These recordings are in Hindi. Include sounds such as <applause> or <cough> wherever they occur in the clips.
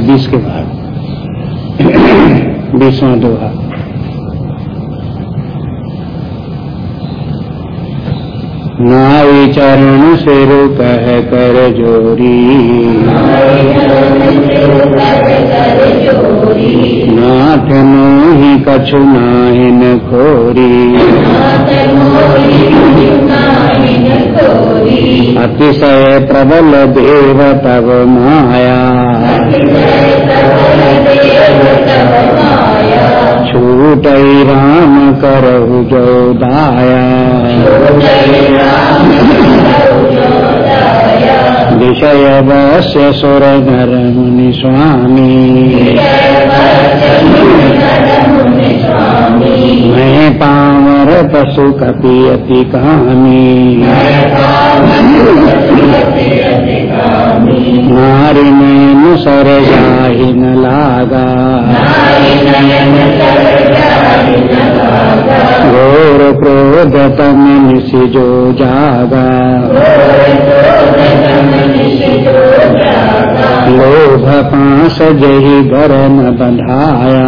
बीस के बाद <coughs> बीसवा दोहा। नाई चरण सिर कह कर जोरी। नाथ मोहि कछु नाहिन खोरी। अतिशय प्रबल देव तब माया छूट राम करहु जो विषय वश्य सुर नर मुनि स्वामी मैं पावर पशु कपि अति कामी। नारी नयन सर जाहि न लागा। घोर क्रोध तम निशि जो जागा। लोभ पास जही घर न बंधाया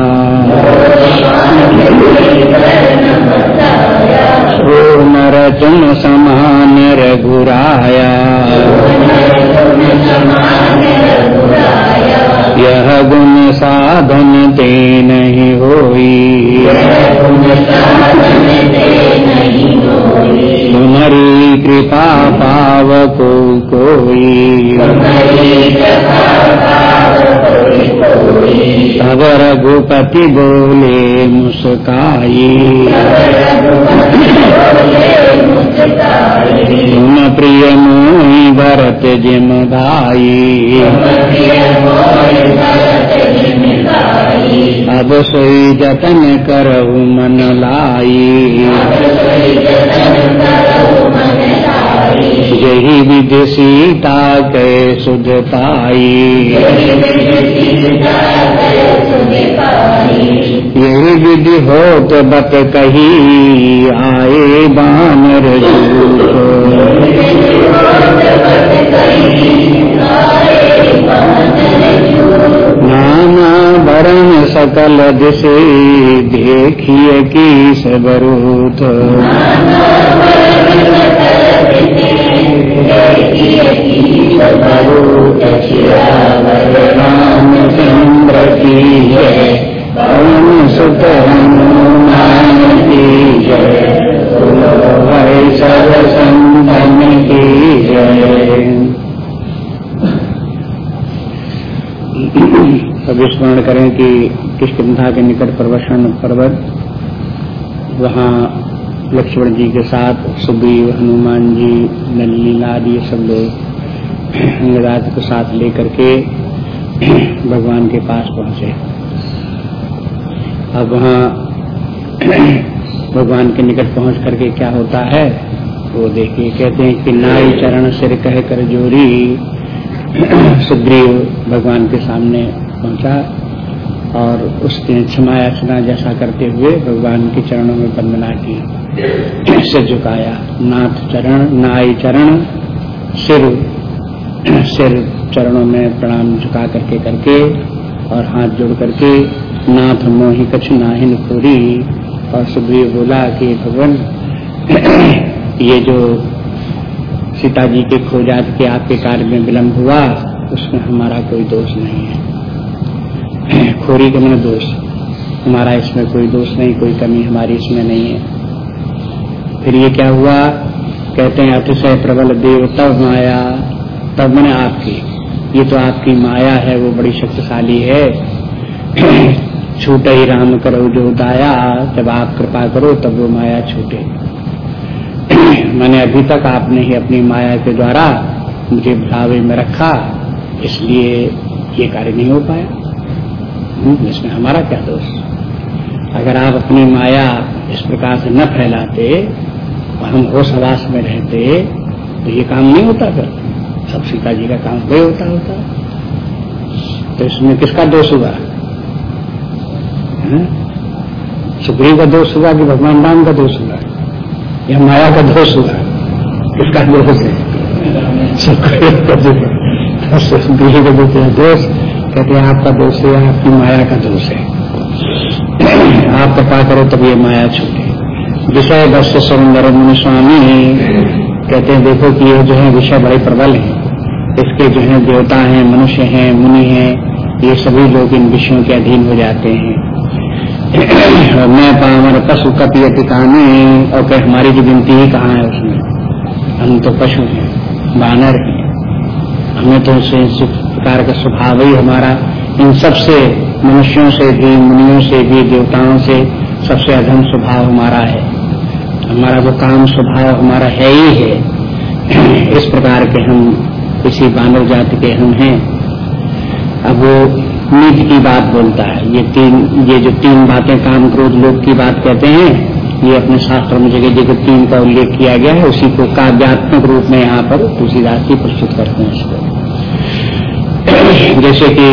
ओ नरचन समान रघुराया यह गुण साधन ते नहीं होई तुम्हारी कृपा पाव को कोई। तब रघुपति बोले मुस्काई। तुम प्रिय मोहि भरत जिम भाई अब सोई जतन करहु मन लाई यही विधि सीता के सुध पाई यही विधि हो तो बत कही आए बानर नाना सकल दिशे देखिए की सबरूथ रामचंद्र की पवन सुत हनुमान की भाई सब संतन की अब स्मरण करें कि किष्किंधा के निकट प्रवशन पर्वत, वहाँ लक्ष्मण जी के साथ सुग्रीव, हनुमान जी, नलिनी आदि सब लोग अंगराज को साथ लेकर के भगवान के पास पहुँचे। अब वहाँ भगवान के निकट पहुँच करके क्या होता है, वो देखिए, कहते हैं कि नाई चरण सिर कह कर जोरी। सुग्रीव भगवान के सामने पहुँचा और उसने क्षमा याचना जैसा करते हुए भगवान के चरणों में वंदना की। सिर झुकाया। नाथ चरण, नाई चरण, सिर सिर चरणों में प्रणाम झुका करके करके और हाथ जोड़ करके नाथ मोहि कछु नाहिन खोरी और सुग्रीव बोला कि भगवान, ये जो सीता जी के खोजात के आपके कार्य में विलम्ब हुआ, उसमें हमारा कोई दोष नहीं है। खोरी के मैंने दोष। हमारा इसमें कोई दोष नहीं, कोई कमी हमारी इसमें नहीं है। फिर ये क्या हुआ? कहते हैं अतिशय प्रबल देव तब माया। तब मैंने आपकी, ये तो आपकी माया है, वो बड़ी शक्तिशाली है। <clears throat> छूटे ही राम करो जो दाया, जब आप कृपा करो, तब वो माया छूटे। <clears throat> मैंने अभी तक आपने ही अपनी माया के द्वारा मुझे भावे में रखा, इसलिए ये कार्य नहीं हो पाया। इसमें हमारा क्या दोष? अगर आप अपनी माया इस प्रकार से न फैलाते और हम होश हवास में रहते तो ये काम नहीं होता फिर। सब सीता जी का काम वही होता होता। तो इसमें किसका दोष हुआ? सुग्रीव का दोष हुआ कि भगवान राम का दोष हुआ? या माया का दोष हुआ? किसका दोष है? सुग्रीव का दोष। दोष कहते हैं, आपका दोष है, आपकी माया का दोष है। आप कृपा करो तब ये माया छूटे। विषय दस्य सुंदर स्वामी कहते हैं, देखो कि ये जो है विषय बड़े प्रबल है। इसके जो है देवता हैं, मनुष्य हैं, मुनि हैं, ये सभी लोग इन विषयों के अधीन हो जाते हैं। मैं पावर पशु कपी टिकाने और कह, हमारी जो गिनती ही, कहाँ है उसमें? हम तो पशु हैं, बानर हैं। हमें तो इस प्रकार का स्वभाव ही हमारा। इन सबसे, मनुष्यों से भी, मुनियों से भी, देवताओं से सबसे अधम स्वभाव हमारा है। हमारा वो काम स्वभाव हमारा है ही है। इस प्रकार के हम किसी बानर जाति के हम हैं। अब वो नीति की बात बोलता है। ये तीन, ये जो तीन बातें काम क्रोध लोग की बात कहते हैं, ये अपने शास्त्र में जगह जगह तीन का उल्लेख किया गया है। उसी को काव्यात्मक रूप में यहाँ पर तुलसीदास जी प्रस्तुत करते हैं इसको। जैसे कि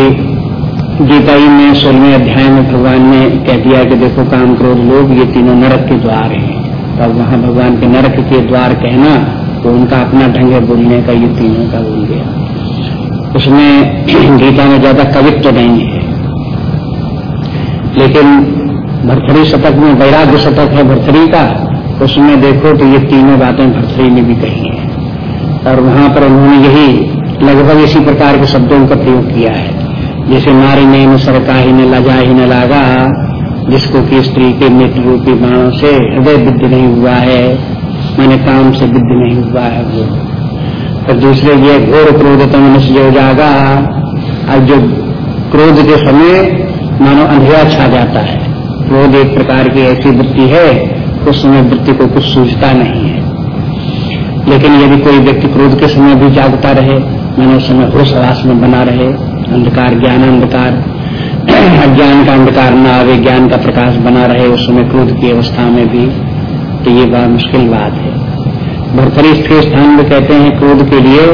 गीता जी में, सोलहवें अध्याय में भगवान ने कह दिया कि देखो काम क्रोध लोग ये तीनों नरक के द्वार हैं। तो वहाँ भगवान के नरक के द्वार कहना तो उनका अपना ढंग है बोलने का, ये तीनों का बोल गया उसमें गीता में ज़्यादा कवित्व तो नहीं है। लेकिन भरथरी शतक में, वैराग्य शतक है भरथरी का, उसमें देखो तो ये तीनों बातें भरथरी में भी कही है। और वहाँ पर उन्होंने यही लगभग इसी प्रकार के शब्दों का प्रयोग किया है। जैसे नारी ने सरका ही न लजा ही न लागा, जिसको कि स्त्री के मित्र रूपी बाणों से हृदय विद्ध नहीं हुआ है, मैंने काम से विद्ध नहीं हुआ है वो। और दूसरे ये घोर क्रोध तो मनुष्य जो जागा अब जो क्रोध के समय मानो अंधेरा छा जाता है। क्रोध एक प्रकार की ऐसी वृत्ति है, उस समय वृत्ति को कुछ सूझता नहीं है। लेकिन यदि कोई व्यक्ति क्रोध के समय भी जागता रहे मैंने उस समय होश आवास में बना रहे, अंधकार ज्ञान अंधकार अज्ञान का अंधकार न आवे ज्ञान का प्रकाश बना रहे, उस समय क्रोध की अवस्था में भी तो ये बड़ा मुश्किल बात है। भरथरी स्थिर स्थान में कहते हैं क्रोध के लिए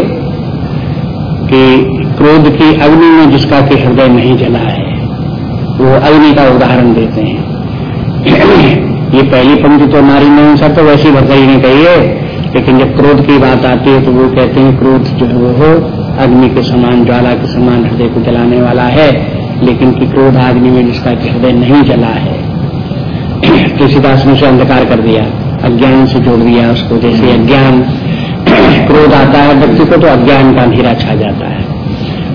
कि क्रोध की अग्नि में जिसका कि हृदय नहीं जला है, वो अग्नि का उदाहरण देते हैं। <clears throat> ये पहली पंक्ति तो नारी में सब तो वैसी भरथरी ने कही है लेकिन जब क्रोध की बात आती है तो वो कहते हैं, क्रोध जो है वो अग्नि के समान, ज्वाला के समान हृदय को जलाने वाला है, लेकिन कि क्रोध आग्नि में जिसका हृदय नहीं जला है। <clears throat> तुलसीदास ने उसे अंधकार कर दिया, अज्ञान से जोड़ दिया उसको। जैसे अज्ञान, <clears throat> क्रोध आता है, व्यक्ति को तो अज्ञान का अंधेरा छा जाता है।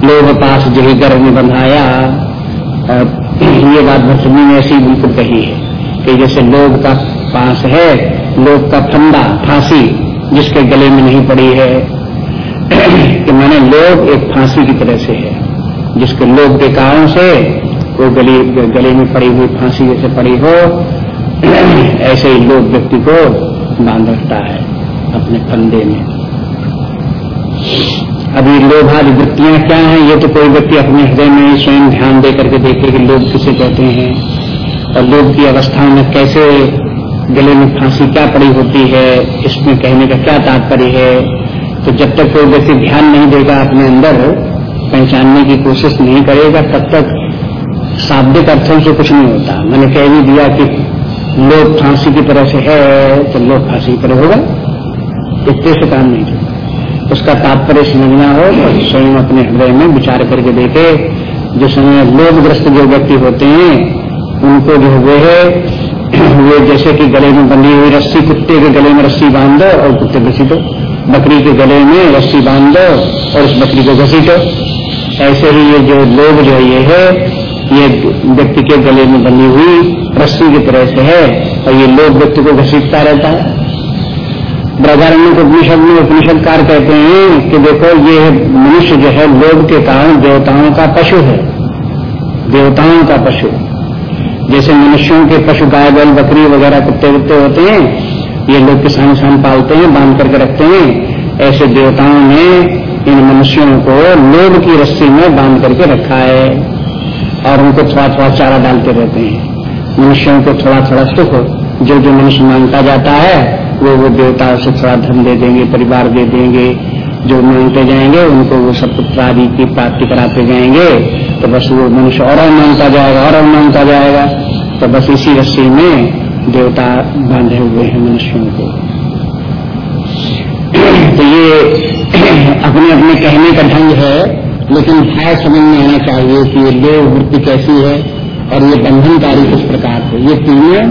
लोग पास जो ही गर्भ में बंधाया <clears throat> ये बात भरतमी ने ऐसी बिल्कुल कही है कि जैसे लोग का पास है लोग का फंदा, फांसी जिसके गले में नहीं पड़ी है, कि मैंने लोग एक फांसी की तरह से है, जिसके लोभ के कारण से वो गली, गले में पड़ी हुई फांसी जैसे पड़ी हो, ऐसे ही लोग व्यक्ति को बाँध रखता है अपने फंदे में। अभी लोभादि वृत्तियाँ क्या हैं, ये तो कोई व्यक्ति अपने हृदय में स्वयं ध्यान दे करके देखे कि लोग किसे कहते हैं, और लोग की अवस्था में कैसे गले में फांसी क्या पड़ी होती है, इसमें कहने का क्या तात्पर्य है? तो जब तक कोई व्यक्ति ध्यान नहीं देगा अपने अंदर, पहचानने की कोशिश नहीं करेगा, तब तक शाब्दिक अर्थों से कुछ नहीं होता। मैंने कह भी दिया कि लोग फांसी की तरह से है तो लोग फांसी की तरह होगा। इतने से काम नहीं चलता उसका तात्पर्य समझना हो और स्वयं अपने हृदय में विचार करके देखे। जो समय लोभग्रस्त जो व्यक्ति होते हैं, उनको जो हुए है वे जैसे कि गले में बंधी हुई रस्सी, कुत्ते के गले में रस्सी बाँध दो और कुत्ते घसीटो। बकरी के गले में रस्सी बाँध दो और उस बकरी को घसीटो। ऐसे ही ये जो लोग जो ये है, ये व्यक्ति के गले में बनी हुई रस्सी की तरह से है और ये लोग व्यक्ति को घसीटता रहता है। ब्रजारण्य को उपनिषद में उपनिषदकार कहते हैं कि देखो, ये मनुष्य जो है लोग के कारण देवताओं का पशु है। देवताओं का पशु। जैसे मनुष्यों के पशु गाय, बैल, बकरी वगैरह, कुत्ते वुत्ते होते हैं, ये लोग किसान शान पालते हैं, बाँध करके रखते हैं। ऐसे देवताओं ने इन मनुष्यों को लोभ की रस्सी में बाँध करके रखा है और उनको थोड़ा थोड़ा चारा डालते रहते हैं। मनुष्यों को थोड़ा थोड़ा सुख जो जो मनुष्य माँगता जाता है, वो वो देवता उसे थोड़ा धन दे देंगे, परिवार दे देंगे जो मांगते जाएँगे, उनको वो सब पुत्र आदि की प्राप्ति कराते जाएँगे तो बस वो मनुष्य और माँगता जाएगा, और माँगता जाएगा। तो बस इसी रस्सी में देवता बांधे हुए हैं मनुष्यों को। तो ये अपने अपने कहने का ढंग है, लेकिन भाव समझ में आना चाहिए कि ये देव वृत्ति कैसी है, और ये बंधनकारी किस प्रकार से। ये तीनों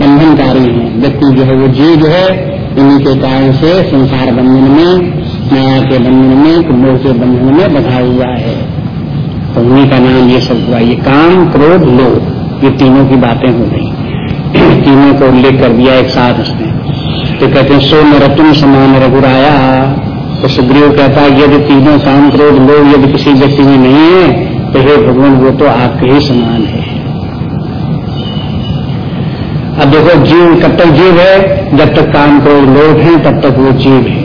बंधनकारी हैं। व्यक्ति जो है, वो जीव है, इन्हीं के कारण से संसार बंधन में माया के बंधन में कुंभों के बंधन में बधा हुआ है। तो उन्हीं का नाम ये सब हुआ, ये काम, क्रोध, लोभ, ये तीनों की बातें हो गई। <clears throat> तीनों को उल्लेख कर दिया एक साथ उसने। तो कहते हैं सो नरतुम समान रघुराया। तो सुग्रीव कहता है, यदि तीनों काम, क्रोध लोग यदि किसी व्यक्ति में नहीं है तो हे भगवान, वो तो आपके ही समान है। अब देखो, जीव, कब तक जीव है? जब तक काम, क्रोध लोग हैं, तब तक वो जीव है।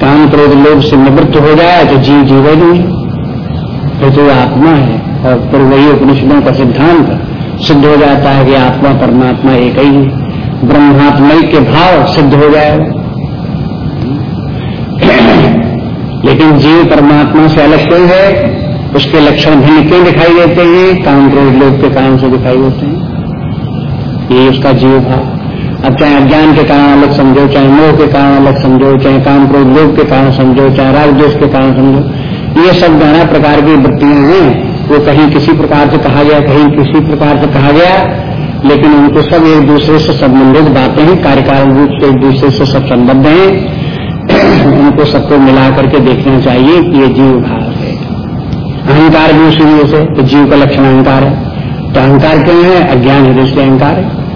काम क्रोध लोग से निवृत्त हो जाए तो जीव जीवे नहीं। फिर तो आत्मा है। और फिर वही उपनिषदों का सिद्धांत सिद्ध हो जाता है कि आत्मा परमात्मा एक ही है। ब्रह्मात्मय के भाव सिद्ध हो जाएगा लेकिन जीव परमात्मा से अलग क्यों है? उसके लक्षण भिन्न क्यों दिखाई देते हैं? काम क्रोध लोग के कारण से दिखाई देते हैं। ये उसका जीव भाव। अब चाहे अज्ञान के कारण अलग समझो, चाहे मोह के कारण अलग समझो, चाहे काम क्रोध लोग के कारण समझो, चाहे राग देश के कारण समझो, ये सब नाना प्रकार की वृत्तियाँ हैं। वो कहीं किसी प्रकार से कहा गया, कहीं किसी प्रकार से कहा गया, लेकिन उनको सब एक दूसरे से संबंधित बातें हैं कार्यकाल रूप से एक दूसरे से सब संबद्ध हैं। <clears throat> उनको सबको मिला करके देखना चाहिए कि ये जीव भाव है। अहंकार भी उसी से तो जीव का लक्षण अहंकार है। तो अहंकार क्यों है? अज्ञान हृदय से अहंकार है।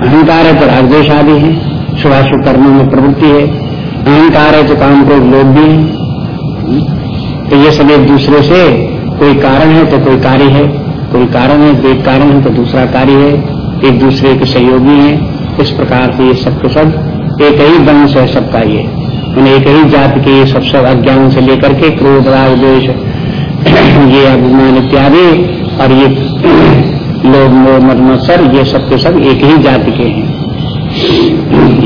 अहंकार है तो रागदेश आदि है शुभाशुभ कर्मों में प्रवृत्ति है, अहंकार है तो काम क्रोध लोग भी है। तो ये सब एक दूसरे से कोई कारण है तो कोई कार्य है, कोई कारण है तो एक कारण है तो दूसरा कार्य है, एक दूसरे के सहयोगी है। इस प्रकार से ये सब के सब एक ही वंश है सबका ये। एक ही जाति के ये सब सब अज्ञान से लेकर के क्रोध राग देश <clears throat> ये अभिमान इत्यादि और ये <clears throat> लोग मोह मदमत्सर ये सब के सब एक ही जाति के हैं।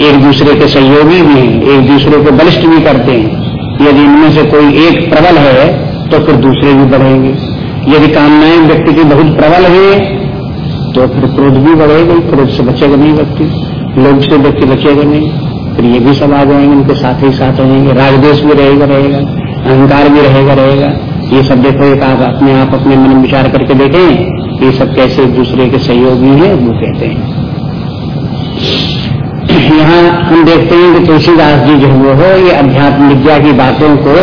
एक दूसरे के सहयोगी भी हैं, एक दूसरे को बलिष्ठ भी करते हैं। यदि इनमें से कोई एक प्रबल है तो फिर दूसरे भी बढ़ेंगे। यदि कामनाएँ व्यक्ति की बहुत प्रबल है तो फिर क्रोध भी बढ़ेगा, क्रोध से बचेगा नहीं व्यक्ति। लोग से व्यक्ति बचेगा नहीं। फिर ये भी सब आ जाएँगे उनके साथ ही साथ रहेंगे। राजदेश भी रहेगा रहेगा। अहंकार भी रहेगा रहेगा। ये सब देखो, एक आप अपने आप, अपने मन विचार करके देखें। ये सब कैसे एक दूसरे के सहयोगी हैं, वो कहते हैं। यहाँ हम देखते हैं कि तुलसीदास जी जो वो हो, ये अध्यात्म विद्या की बातों को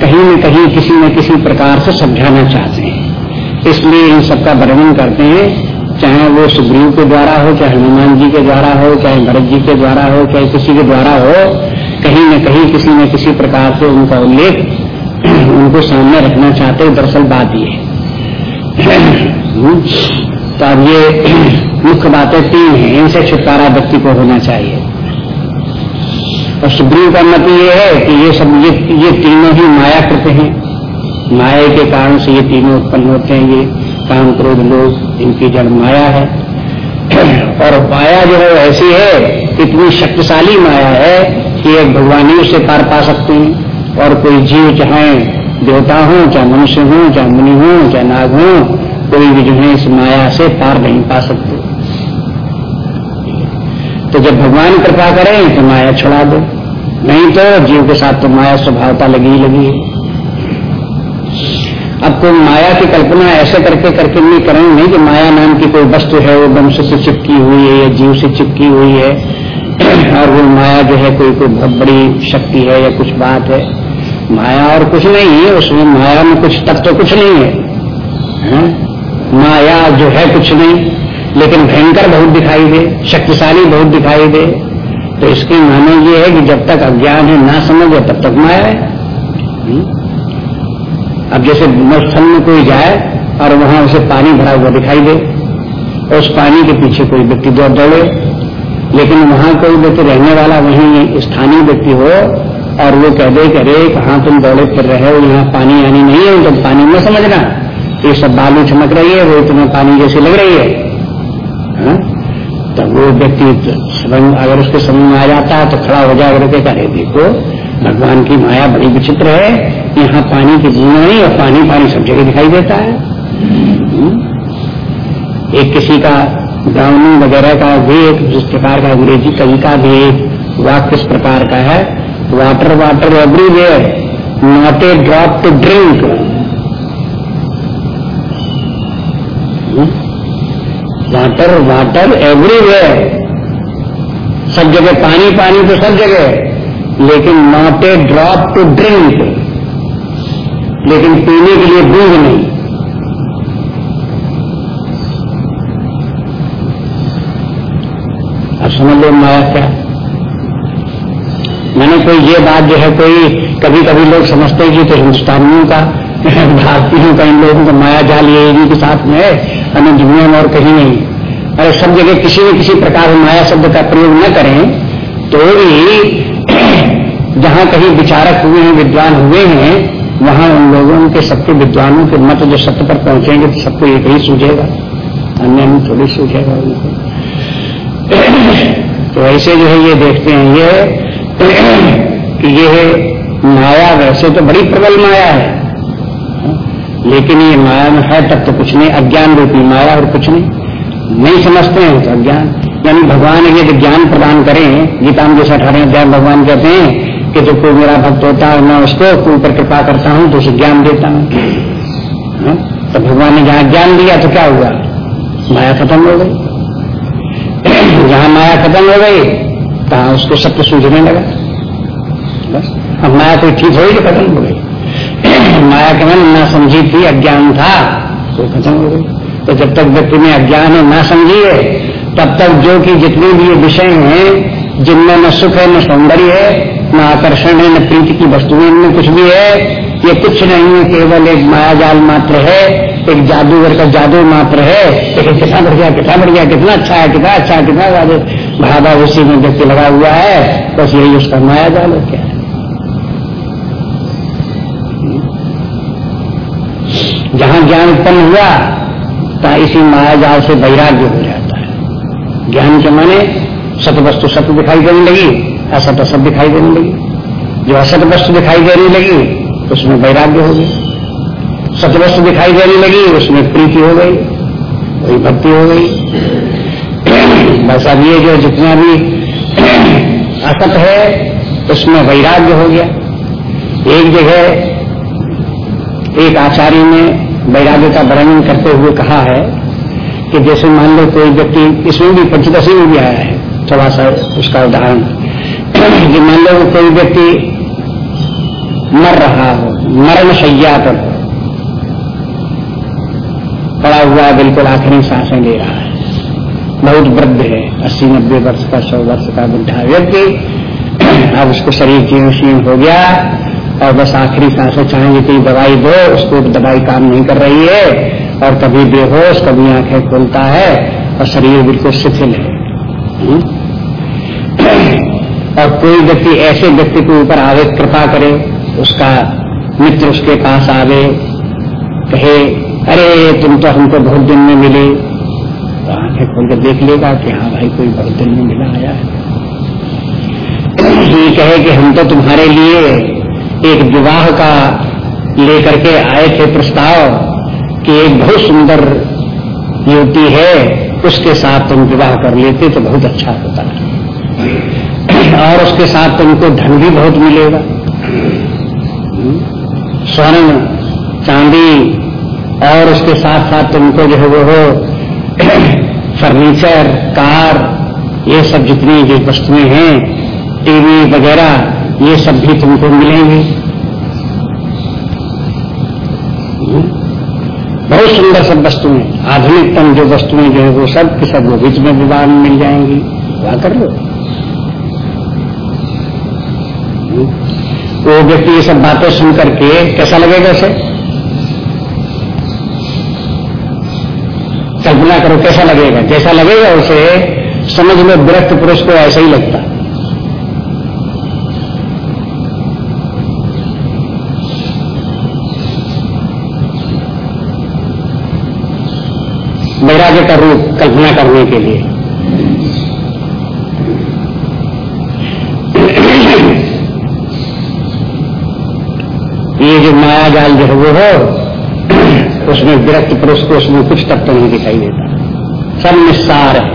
कहीं न कहीं किसी न किसी प्रकार से समझाना चाहते हैं। इसलिए इन सबका वर्णन करते हैं, चाहे वो सुग्रीव के द्वारा हो, चाहे हनुमान जी के द्वारा हो, चाहे भरत जी के द्वारा हो, चाहे किसी के द्वारा हो, कहीं न कहीं किसी न किसी प्रकार से उनका उल्लेख उनको सामने रखना चाहते दरअसल बात ये तो अब ये मुख्य बातें तीन हैं, इनसे छुटकारा व्यक्ति को होना चाहिए। और सुग्रीव का मत ये है कि ये सब, ये ये तीनों ही माया कृत हैं। माया के कारण से ये तीनों उत्पन्न होते हैं, ये काम क्रोध लोग इनकी जड़ माया है। और माया जो है ऐसी है, इतनी शक्तिशाली माया है कि एक भगवान ही उसे पार पा सकते हैं। और कोई जीव चाहे, देवता हो, चाहे मनुष्य हो, चाहे मुनि हो, चाहे नाग हो कोई भी जो है इस माया से पार नहीं पा सकते। तो जब भगवान कृपा करें तो माया छुड़ा दो। नहीं तो जीव के साथ तो माया स्वभावता लगी ही लगी है। अब कोई माया की कल्पना ऐसे करके करके नहीं करें नहीं कि माया नाम की कोई वस्तु है वो वंश से चिपकी हुई है या जीव से चिपकी हुई है <clears throat> और वो माया जो है कोई कोई बहुत बड़ी शक्ति है या कुछ बात है। माया और कुछ नहीं है उसमें माया में कुछ तत्व तो कुछ नहीं है, है? माया जो है कुछ नहीं, लेकिन भयंकर बहुत दिखाई दे, शक्तिशाली बहुत दिखाई दे। तो इसके माने ये है कि जब तक अज्ञान है, ना समझे, तब तक माया है। हम्म? अब जैसे स्थल में कोई जाए और वहाँ उसे पानी भरा हुआ दिखाई दे, और उस पानी के पीछे कोई व्यक्ति दौड़ दौड़े, लेकिन वहाँ कोई व्यक्ति रहने वाला वहीं स्थानीय व्यक्ति हो, और वो कह दे कि अरे, कहाँ तुम दौड़े फिर रहे हो, यहाँ पानी आनी नहीं है तुम पानी में समझना। ये सब बालू चमक रही है, वो तुम्हें पानी जैसी लग रही है हा? तो वो व्यक्ति समझ अगर उसके समझ में आ जाता है तो खड़ा हो जाए, अगर करे देखो, भगवान की माया बड़ी विचित्र है, यहाँ पानी की बूंद नहीं और पानी पानी सब जगह दिखाई देता है हम्म। एक किसी का ब्राह्मणी वगैरह का भी एक जिस प्रकार का अंग्रेज़ी कवि का भी वाक्य इस प्रकार का है water water everywhere not a drop to drink water water everywhere सब जगह पानी पानी तो सब जगह लेकिन not a drop to drink लेकिन पीने के लिए बूंद नहीं। अब समझ लो माया क्या? मैंने कोई ये बात जो है कोई कभी कभी लोग समझते हैं कि तो हिंदुस्तानियों का, <laughs> भारतीयों का, इन लोगों का माया जाल ये इन्हीं के साथ में है। अन्य दुनिया में और कहीं नहीं। अरे सब जगह किसी न किसी प्रकार माया शब्द का प्रयोग न करें तो भी <clears throat> जहाँ कहीं विचारक हुए हैं, विद्वान हुए हैं, वहाँ उन लोगों के सबके विद्वानों के मत जो सत्य पर पहुँचेंगे तो सबको एक ही सूझेगा, अन्य में थोड़ी सूझेगा उनको। <clears throat> तो ऐसे जो है ये देखते हैं ये <clears throat> कि ये माया वैसे तो बड़ी प्रबल माया है, लेकिन ये माया में है तब तो कुछ नहीं, अज्ञान रूपी माया और कुछ नहीं। नहीं समझते हैं तो अज्ञान। यानी भगवान यदि ज्ञान प्रदान करें, गीता में जैसे अठारह अध्याय भगवान कहते हैं कि जो कोई मेरा भक्त होता है, मैं उसको कोई पर कृपा करता हूँ तो उसे ज्ञान देता हूँ। हाँ? तो भगवान ने जहाँ ज्ञान दिया तो क्या हुआ? माया खत्म हो गई। <coughs> जहाँ माया खत्म हो गई, तहां उसको सत्य सूझने लगा। बस, अब माया कोई ठीक हो तो खत्म हो गई। <coughs> माया के मन ना समझी थी, अज्ञान था तो खत्म हो गई। तो जब तक व्यक्ति में अज्ञान है, ना समझी है, तब तक जो कि जितने भी ये विषय हैं, जिनमें न सुख है, न सौंदर्य है, न आकर्षण है, न प्रीति की वस्तुएँ, इनमें कुछ भी है, ये कुछ नहीं है, केवल एक मायाजाल मात्र है, एक जादूगर का जादू मात्र है, लेकिन कितना बढ़िया कितना बढ़िया, कितना अच्छा है, कितना अच्छा कितना ज़्यादा भावा उसी में व्यक्ति लगा हुआ है, बस यही उसका माया जाल है, क्या जहाँ ज्ञान उत्पन्न हुआ इसी माया जाल से वैराग्य हो जाता है। ज्ञान के माने सत वस्तु सत्य दिखाई देने लगी, असत असत दिखाई देने लगी। जो असत वस्तु दिखाई देने लगी तो उसमें वैराग्य हो गई सत वस्तु दिखाई देने लगी, उसमें प्रीति हो गई वही भक्ति हो गई। बस अब ये जो जितना भी असत है, उसमें वैराग्य हो गया। एक जगह एक आचार्य ने वैराग्य का वर्णन करते हुए कहा है कि जैसे मान लो कोई व्यक्ति इसमें भी पंचदशी में भी आया है, थोड़ा सा उसका उदाहरण। <clears throat> कि मान लो कोई व्यक्ति मर रहा हो, मरण शैया पर पड़ा हुआ बिल्कुल आखिरी साँसें ले रहा है। बहुत वृद्ध है, अस्सी, नब्बे वर्ष का, सौ वर्ष का बुढ़ा व्यक्ति। <clears throat> अब उसको शरीर जीर्ण हो गया। और बस आखिरी साँसें चाहेंगे कि दवाई दो, उसको दवाई काम नहीं कर रही है। और कभी बेहोश, कभी आँखें खोलता है और शरीर बिल्कुल शिथिल है। हम्म? <clears throat> और कोई व्यक्ति, ऐसे व्यक्ति के ऊपर आवे कृपा करे, उसका मित्र उसके पास आवे, कहे, अरे, तुम तो हमको बहुत दिन में मिले। तो आँखें खोल कर देख लेगा कि हाँ भाई, कोई बहुत दिन में मिला आया है। <clears throat> ये कहे कि हम तो तुम्हारे लिए एक विवाह का लेकर के आए थे प्रस्ताव कि एक बहुत सुंदर युवती है, उसके साथ तुम विवाह कर लेते तो बहुत अच्छा होता। और उसके साथ तुमको धन भी बहुत मिलेगा। स्वर्ण, चांदी और उसके साथ साथ तुमको जो है वो हो फर्नीचर, कार, ये सब जितनी जो वस्तुएँ हैं, टीवी वगैरह ये सब भी तुमको मिलेंगे। बहुत सुंदर सब वस्तुएँ आधुनिकतम जो वस्तुएँ जो है, वो सब के सब वो भी तुम्हें विवाह में मिल जाएँगी। क्या कर लो? वो व्यक्ति ये सब बातें सुन करके कैसा लगेगा उसे? कल्पना करो कैसा लगेगा। कैसा लगेगा उसे, समझ लो विरक्त पुरुष को ऐसा ही लगता है वैराग्य का रूप कल्पना करने के लिए। ये जो माया जाल जो है वो हो उसमें विरक्त पुरुष को उसमें कुछ तत्व नहीं दिखाई देता। सब निस्सार है।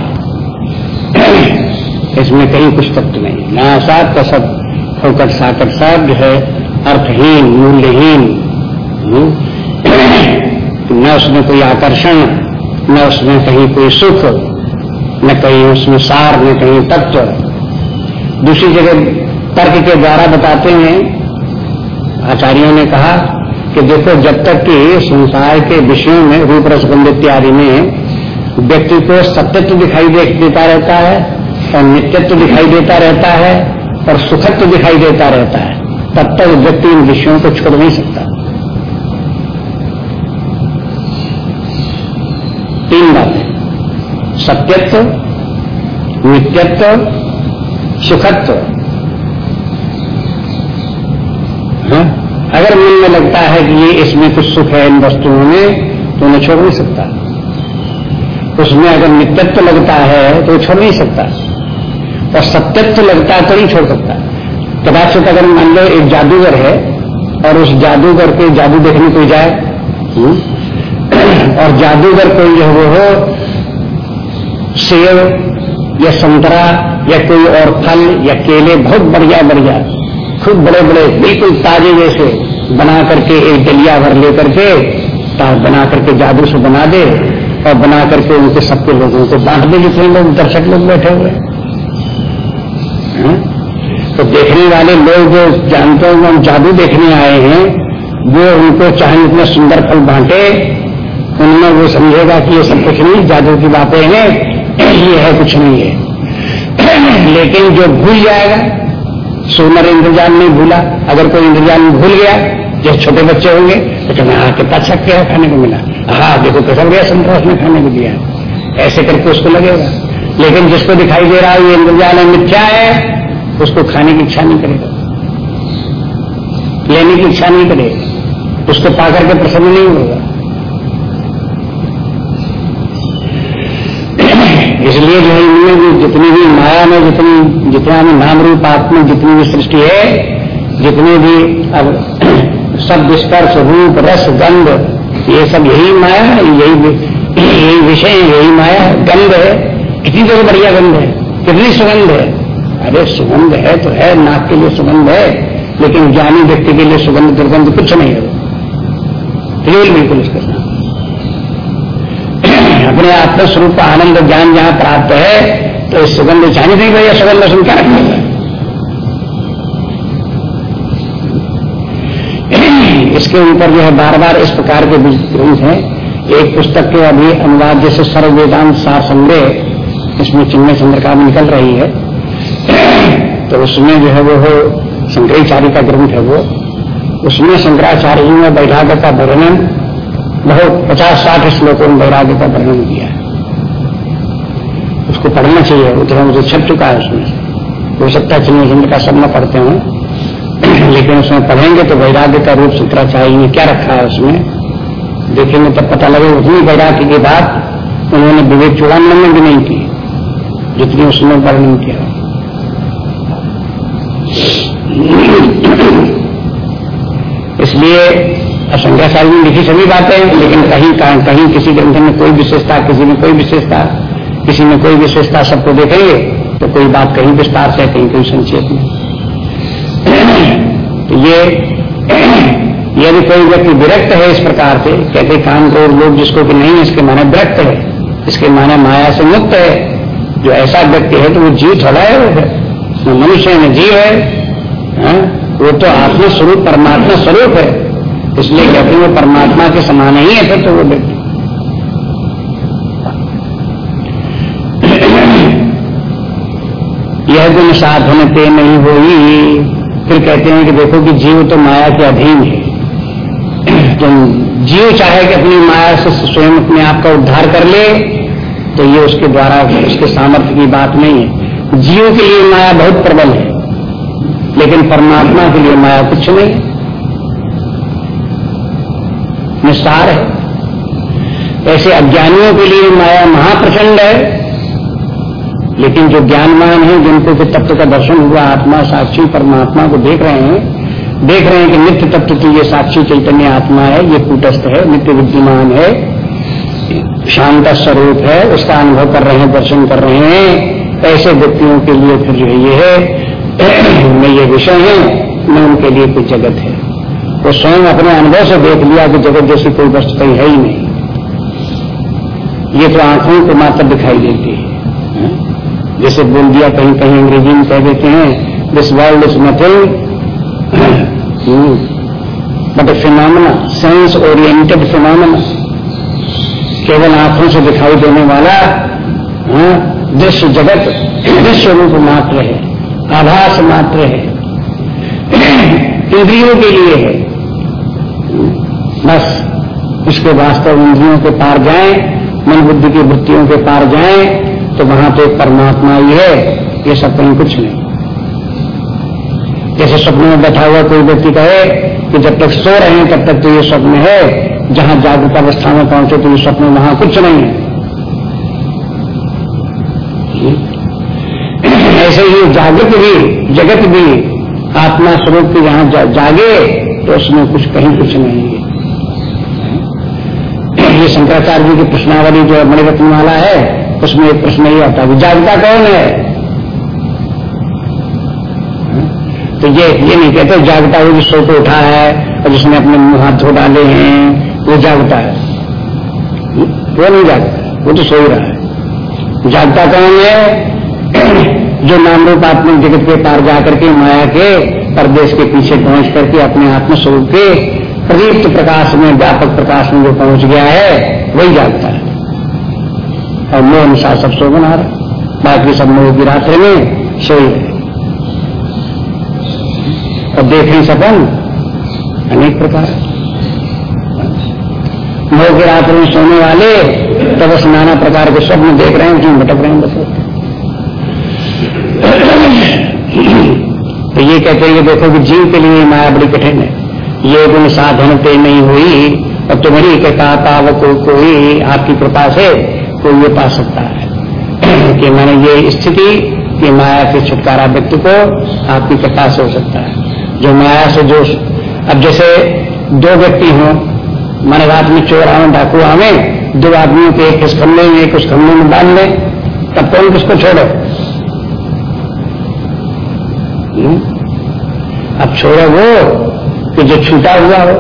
इसमें कहीं कुछ तत्व नहीं। नासात का सब होकर साकर सब जो है अर्थहीन मूल्यहीन हम्म, न उसमें कोई आकर्षण न उसमें कहीं कोई सुख, न कहीं उसमें सार, न कहीं तत्व। दूसरी जगह तर्क के द्वारा बताते हैं। आचार्यों ने कहा कि देखो, जब तक कि संसार के विषयों में रूप रसगंध इत्यादि में व्यक्ति को सत्यत्व दिखाई देता रहता है और नित्यत्व दिखाई देता रहता है और सुखत्व दिखाई देता रहता है, तब तक व्यक्ति इन विषयों को छोड़ नहीं सकता तीन बातें सत्यत्व, नित्यत्व, सुखत्व। हाँ? अगर मन में लगता है कि ये इसमें कुछ सुख है इन वस्तुओं में तो उन्हें छोड़ नहीं सकता। उसमें अगर नित्यत्व लगता है तो छोड़ नहीं सकता। और सत्यत्व लगता है तो नहीं छोड़ सकता। कदाचित अगर मान लो एक जादूगर है, और उस जादूगर के जादू देखने कोई जाए और जादूगर कोई जो वो हो सेब, या संतरा, या कोई और फल, या केले, बहुत बढ़िया बढ़िया खूब बड़े बड़े बिल्कुल ताजे जैसे, बना करके एक दलिया भर लेकर के बना करके जादू से बना दे, और बना करके उनके सबके लोगों को बांट दे, जितने लोग, दर्शक लोग बैठे हुए। तो देखने वाले लोग जो जानते हैं हम जादू देखने आए हैं, वो उनको चाहे इतने सुंदर फल बांटे, उनमें वो समझेगा कि ये सब कुछ नहीं, जादू की बातें हैं। ये है, कुछ नहीं है। <clears throat> लेकिन जो भूल जाएगा सोनर इंद्रजाल नहीं भूला। अगर कोई इंद्रजाल भूल गया, जैसे छोटे बच्चे होंगे तो कहना हाँ कितना अच्छा क्या खाने को मिला। हाँ देखो कैसा गया, संतोष ने खाने को दिया ऐसे करके उसको लगेगा। लेकिन जिसको दिखाई दे रहा है, ये इंद्रजाल है, मिथ्या है, उसको खाने की इच्छा नहीं करेगा। लेने की इच्छा नहीं करेगा। उसको पाकर के प्रसन्न नहीं होगा। इसलिए जो है इनमें जितनी भी माया में, जितनी, जितना भी नाम रूप आत्मा, जितनी भी सृष्टि है, जितने भी अब <clears throat> सब स्पर्श रूप, रस, गंध, ये सब यही माया यही यही विषय यही माया गंध है, कितनी जगह बढ़िया गंध है, कितनी सुगंध है। अरे सुगंध है तो है, नाक के लिए सुगंध है, लेकिन ज्ञानी व्यक्ति के लिए सुगंध, दुर्गंध कुछ नहीं है। बिल्कुल इसके। अपने आत्म स्वरूप आनंद ज्ञान जहाँ प्राप्त है तो इस सुगंध जानी नहीं भैया सुगंध सुन क्या रखना <clears throat> इसके ऊपर जो है बार बार इस प्रकार के ग्रंथ हैं। एक पुस्तक के अभी अनुवाद जैसे सर्व वेदांत सार संदेह इसमें चिन्मय चंद्रका निकल रही है। <clears throat> तो उसमें जो है वो शंकराचार्य का ग्रंथ है वो। उसमें शंकराचार्य जी ने बैठा का वर्णन बहुत पचास साठ श्लोकों में वैराग्य का वर्णन किया है। उसको पढ़ना चाहिए उतना मुझे छप चुका है उसमें। हो सकता है चिन्ह का सब न पढ़ते हैं। लेकिन उसमें पढ़ेंगे तो वैराग्य का रूप शंकराचार्य ने क्या रखा है उसमें? देखेंगे तब पता लगे उतनी वैराग्य की बात उन्होंने विवेक चूड़ामन में भी नहीं की जितनी उसने वर्णन किया। इसलिए शंकराचार्य में लिखी सभी बातें, लेकिन कहीं कहीं किसी ग्रंथ में कोई विशेषता, किसी में कोई विशेषता, किसी में कोई विशेषता सबको देखेंगे तो कोई बात कहीं विस्तार से, कहीं कोई संक्षेप में तो ये यदि कोई व्यक्ति विरक्त है इस प्रकार से, कहते काम करोड़ लोग जिसको कि नहीं, इसके माने विरक्त है, इसके माने माया से मुक्त है जो ऐसा व्यक्ति है तो वो जीव थोड़ा है, वो मनुष्य में जीव है, हा? वो तो आत्मा स्वरूप परमात्मा स्वरूप है इसलिए कहते हैं वो परमात्मा के समान ही है, फिर तो वो व्यक्ति। यह गुण साधन पे नहीं हुई, फिर कहते हैं कि देखो कि जीव तो माया के अधीन है। तो जीव चाहे कि अपनी माया से स्वयं अपने आप का उद्धार कर ले तो ये उसके द्वारा, उसके सामर्थ्य की बात नहीं है। जीव के लिए माया बहुत प्रबल है, लेकिन परमात्मा के लिए माया कुछ नहीं। निस्तार है। ऐसे अज्ञानियों के लिए माया महाप्रचंड है। लेकिन जो ज्ञानमान है, जिनको के तत्व का दर्शन हुआ, आत्मा साक्षी परमात्मा को देख रहे हैं, देख रहे हैं कि नित्य तत्व की ये साक्षी चैतन्य आत्मा है, ये कूटस्थ है, नित्य विद्यमान है शांत स्वरूप है, उसका अनुभव कर रहे हैं, दर्शन कर रहे हैं। ऐसे व्यक्तियों के लिए फिर जो ये है, <clears throat> में ये विषय है न उनके लिए कोई जगत है। वो स्वयं अपने अनुभव से देख लिया कि जगत जैसी कोई वस्तु कहीं है ही नहीं। ये तो आँखों को मात्र दिखाई देती है जैसे बोल दिया कहीं कहीं अंग्रेज़ी में कह देते हैं this world is nothing but a phenomena sense oriented phenomena केवल आँखों से दिखाई देने वाला हाँ, दृश्य जगत दृश्य रूप मात्र है आभास मात्र है। <clears throat> इंद्रियों के लिए है। बस, इसके वास्तव इंद्रियों के पार जाए मन बुद्धि की वृत्तियों के पार जाए तो वहाँ तो परमात्मा ही है, ये सब कहीं कुछ नहीं। जैसे स्वप्न में बैठा हुआ कोई व्यक्ति कहे कि जब तक सो रहे हैं, तब तक तो ये स्वप्न है, जहाँ जागरूक अवस्था में पहुँचे तो ये स्वप्न वहाँ कुछ नहीं है। ऐसे ही जागृत भी, जगत भी, आत्मा स्वरूप की जहाँ जागे तो उसमें कुछ कहीं कुछ नहीं है। ये शंकराचार्य जी की प्रश्नावली जो मणिरत्नमाला है, उसमें एक प्रश्न ही आता है जागता कौन है? तो ये ये नहीं कहते, जागता जो सो को उठा है और जिसने अपने मुँह हाथ धो डाले हैं, वो जागता है। वो नहीं जागता, वो तो सो ही रहा है। जागता कौन है? <clears throat> जो नाम रूप आत्मिक जगत के पार जाकर के माया के परदेश के पीछे पहुँच करके अपने आत्म स्वरूप के प्रदीप्त प्रकाश में, व्यापक प्रकाश में जो पहुँच गया है, वही जागता है। और मोह अनुसार सब सो बना रहा बाकी सब मोह की रात्रि में सोई और देखें सपन, अनेक प्रकार मोह की रात्रि में सोने वाले तो बस नाना प्रकार के स्वप्न देख रहे हैं, क्यों भटक रहे हैं, बस तो ये कहते हैं देखो कि जीव के लिए माया बड़ी कठिन है। ये गुण साधन पे नहीं हुई, और तुम्हारी कृपा पाव को, कोई आपकी कृपा से कोई ये पा सकता है। <clears throat> कि मैंने ये स्थिति, कि माया से छुटकारा व्यक्ति को आपकी कृपा से हो सकता है। जो माया से जो अब जैसे दो व्यक्ति हों, मैंने रात में चोर आवे, डाकू आवे, दो आदमियों के एक इस खंभे में, एक उस खंभे में बाँध ले, तब कौन किसको छोड़ो? हम्म? अब छोड़ो वो कि जो छूटा हुआ हो,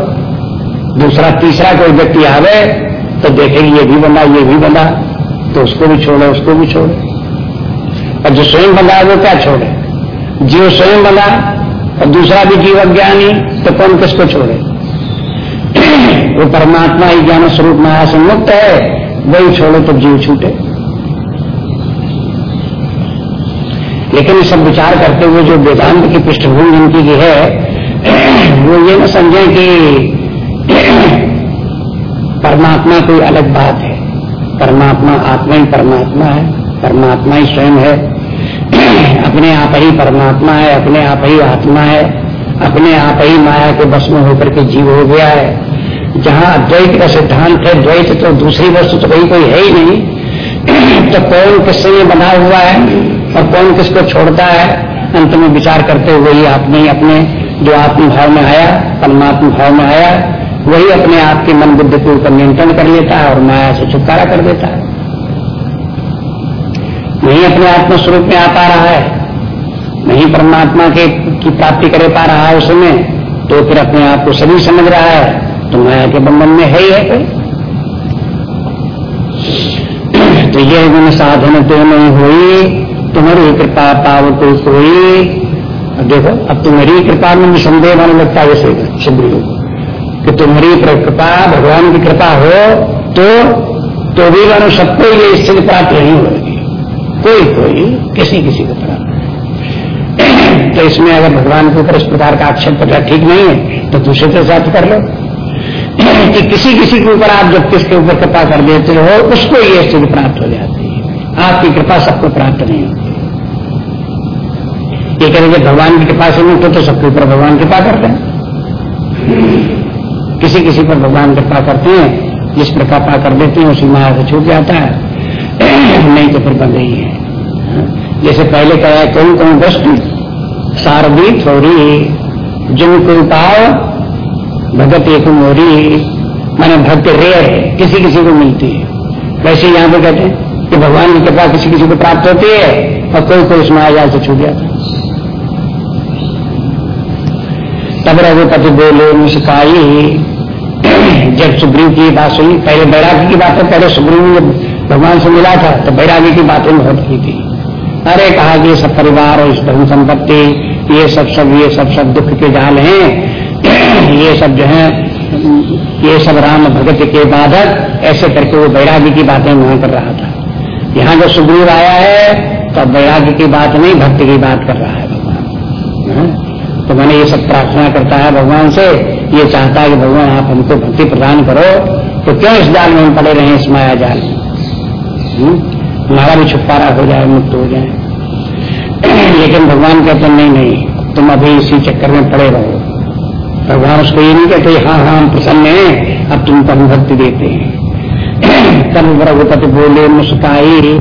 दूसरा, तीसरा कोई व्यक्ति आवे तो देखेगी ये भी बना ये भी बना तो उसको भी छोड़े, उसको भी छोड़े। और जो स्वयं बना वो क्या छोड़े? जीव स्वयं बना और दूसरा भी जीव अज्ञानी तो कौन किसको छोड़े? <clears throat> वो परमात्मा ही ज्ञान स्वरूप माया से मुक्त है, वही छोड़े तो जीव छूटे। लेकिन सब विचार करते हुए जो वेदांत की पृष्ठभूमि जिनकी है वो ये न समझे कि परमात्मा कोई अलग बात है। परमात्मा आत्मा ही परमात्मा है, परमात्मा ही स्वयं है। अपने आप ही परमात्मा है, अपने आप ही आत्मा है, अपने आप ही माया के बस में होकर के जीव हो गया है। जहाँ अद्वैत का सिद्धांत है, द्वैत तो दूसरी वस्तु तो कहीं कोई है ही नहीं। तो कौन किससे बना हुआ है और कौन किसको छोड़ता है, अंत में विचार करते हुए ही आपने अपने जो आत्म भाव में आया परमात्म भाव में आया, वही अपने आप के मन बुद्धि के ऊपर नियंत्रण कर लेता है और माया से छुटकारा कर देता है। नहीं अपने आत्म स्वरूप में आ पा रहा है। नहीं परमात्मा के, की प्राप्ति करे पा रहा है उसमें तो फिर अपने आप को सभी समझ रहा है तो माया के बंधन में है ही है कोई। तो गुण साधन तो नहीं हुई, तुम्हारी कृपा पाव कोई कोई देखो, अब तुम्हारी कृपा में निसंदेह होने लगता है जैसे शुभ्री कि तुम्हारी कृपा, भगवान की कृपा हो तो तो भी मानो सबको ये स्थिति प्राप्त नहीं होगी। कोई कोई, किसी किसी को प्राप्त तो इसमें अगर भगवान के ऊपर इस प्रकार का आक्षेप करना ठीक नहीं है तो दूसरे के साथ कर लो। कि किसी किसी के ऊपर आप जब किसके ऊपर कृपा कर देते हो, उसको ये स्थिति प्राप्त हो जाती है। आपकी कृपा सबको प्राप्त नहीं होती। ये करेंगे भगवान की कृपा से मुक्त तो सबके ऊपर भगवान कृपा करते हैं। किसी किसी पर भगवान कृपा करते हैं, जिस पर कृपा कर देते हैं, उसी माया से छूट जाता है। नहीं तो फिर बंद ही है। जैसे पहले कहा कौन कौन दृष्टि सारदी थोड़ी जिन कृपाओ भगत एक मोरी। मैंने भक्त रेयर है किसी किसी को मिलती है। वैसे यहाँ पे कहते हैं कि भगवान की कृपा किसी किसी को प्राप्त होती है, और कोई कोई उसमें आ से छूट जाता तब रघुपति बोले मुस्काई जब सुग्रीव की बात सुनी, पहले बैरागी की बात है, पहले सुग्रीव भगवान से मिला था तो बैरागी की बातें बहुत की थी। अरे कहा कि सब परिवार और धन संपत्ति, ये सब सब, ये सब सब दुख के जाल हैं। ये सब जो है, ये सब राम भगत के बाधक, ऐसे करके वो बैरागी की बातें वहाँ कर रहा था। यहाँ जो सुग्रीव आया है तो बैरागी की बात नहीं, भक्ति की बात कर रहा है। मैंने ये सब प्रार्थना करता है, भगवान से ये चाहता है कि भगवान आप हमको भक्ति प्रदान करो तो क्यों इस जाल में हम पड़े रहे, इस माया जाल में? हम्म? हमारा भी छुटकारा हो जाए, मुक्त हो जाए। <clears throat> लेकिन भगवान कहते नहीं नहीं, तुम अभी इसी चक्कर में पड़े रहो। भगवान उसको ये नहीं कहते हाँ हाँ हम प्रसन्न हैं, अब तुम पर भक्ति देते हैं। <clears throat> तब रघुपति बोले, मुस्काई